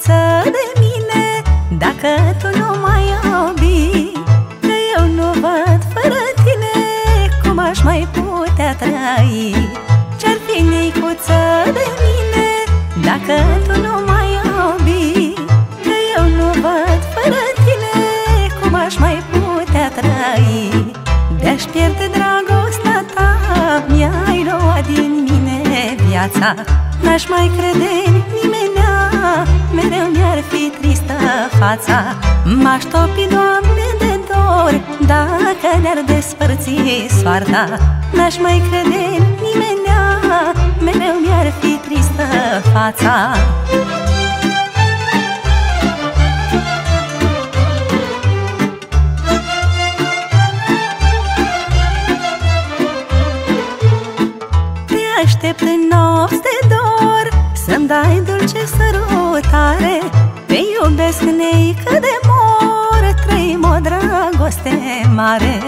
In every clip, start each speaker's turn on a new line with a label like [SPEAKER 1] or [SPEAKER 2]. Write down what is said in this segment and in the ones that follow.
[SPEAKER 1] față de mine Dacă tu nu mai iubi Că eu nu văd fără tine Cum aș mai putea trăi? Ce-ar fi nicuță de mine Dacă tu nu mai iubi Că eu nu văd fără tine Cum aș mai putea trăi? De-aș pierde dragostea ta Mi-ai luat din mine viața N-aș mai crede în nimenea Mereu mi-ar fi tristă fața. M-aș topi, Doamne, de dor Dacă ne-ar despărți soarta. N-aș mai crede în nimenea Mereu mi-ar fi tristă fața. Aștept în nopți de dor Să-mi dai dulce sărutare Te iubesc neică de mor Trăim o dragoste mare.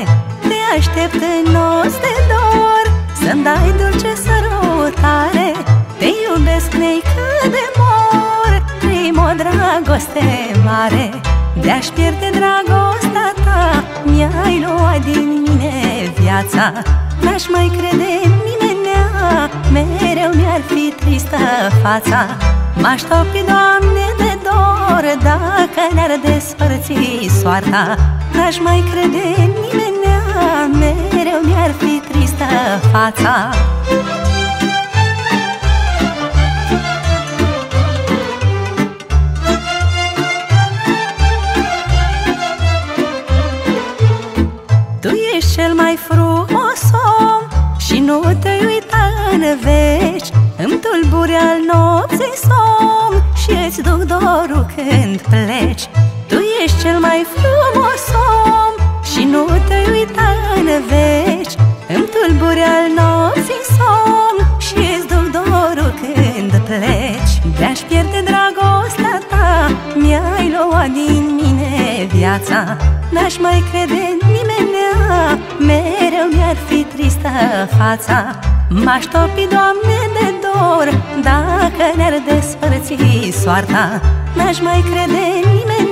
[SPEAKER 1] Te aștept în nopți de dor Să-mi dai dulce sărutare Te iubesc neică de mor Trăim o dragoste mare. De-aș pierde dragostea ta Mi-ai luat din mine viața N-aș mai crede fața. M-aș topi, Doamne, de dor Dacă ne-ar despărți soarta. N-aș mai crede nimeni Mereu mi-ar fi tristă fața. Tu ești cel mai frumos om Și nu te uita în veci. Îmi tulburi al nopții somn Și îți duc dorul când pleci. Tu ești cel mai frumos om Și nu te uita în veci. Îmi tulburi al nopții somn Și îți duc dorul când pleci. De-aș pierde dragostea ta Mi-ai luat din mine viața. N-aș mai crede nimeni Mereu mi-ar fi tristă fața. M-aș topi, Doamne, de dor Dacă ne-ar despărți soarta N-aș mai crede nimeni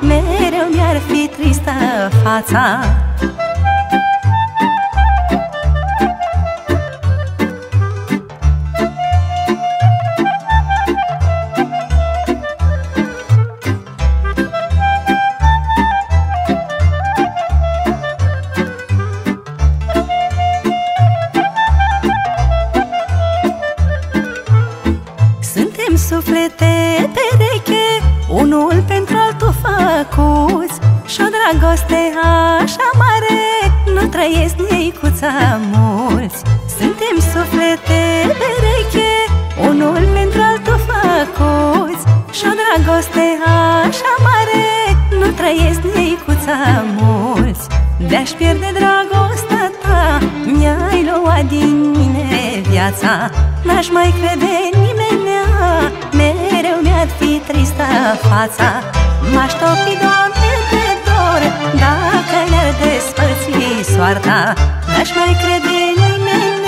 [SPEAKER 1] Mereu mi-ar fi tristă fața suflete pereche Unul pentru altul făcuți. Și-o dragoste așa mare Nu trăiesc neicuța mulți. Suntem suflete pereche Unul pentru altul făcuți. Și-o dragoste așa mare Nu trăiesc neicuța mulți. De-aș pierde dragostea ta Mi-ai luat din mine viața. N-aș mai crede tristă fața. M-aș topi, Doamne, de dor Dacă ne-ar despărți soarta. N-aș mai crede nimeni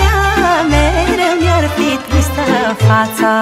[SPEAKER 1] Mereu mi-ar fi tristă fața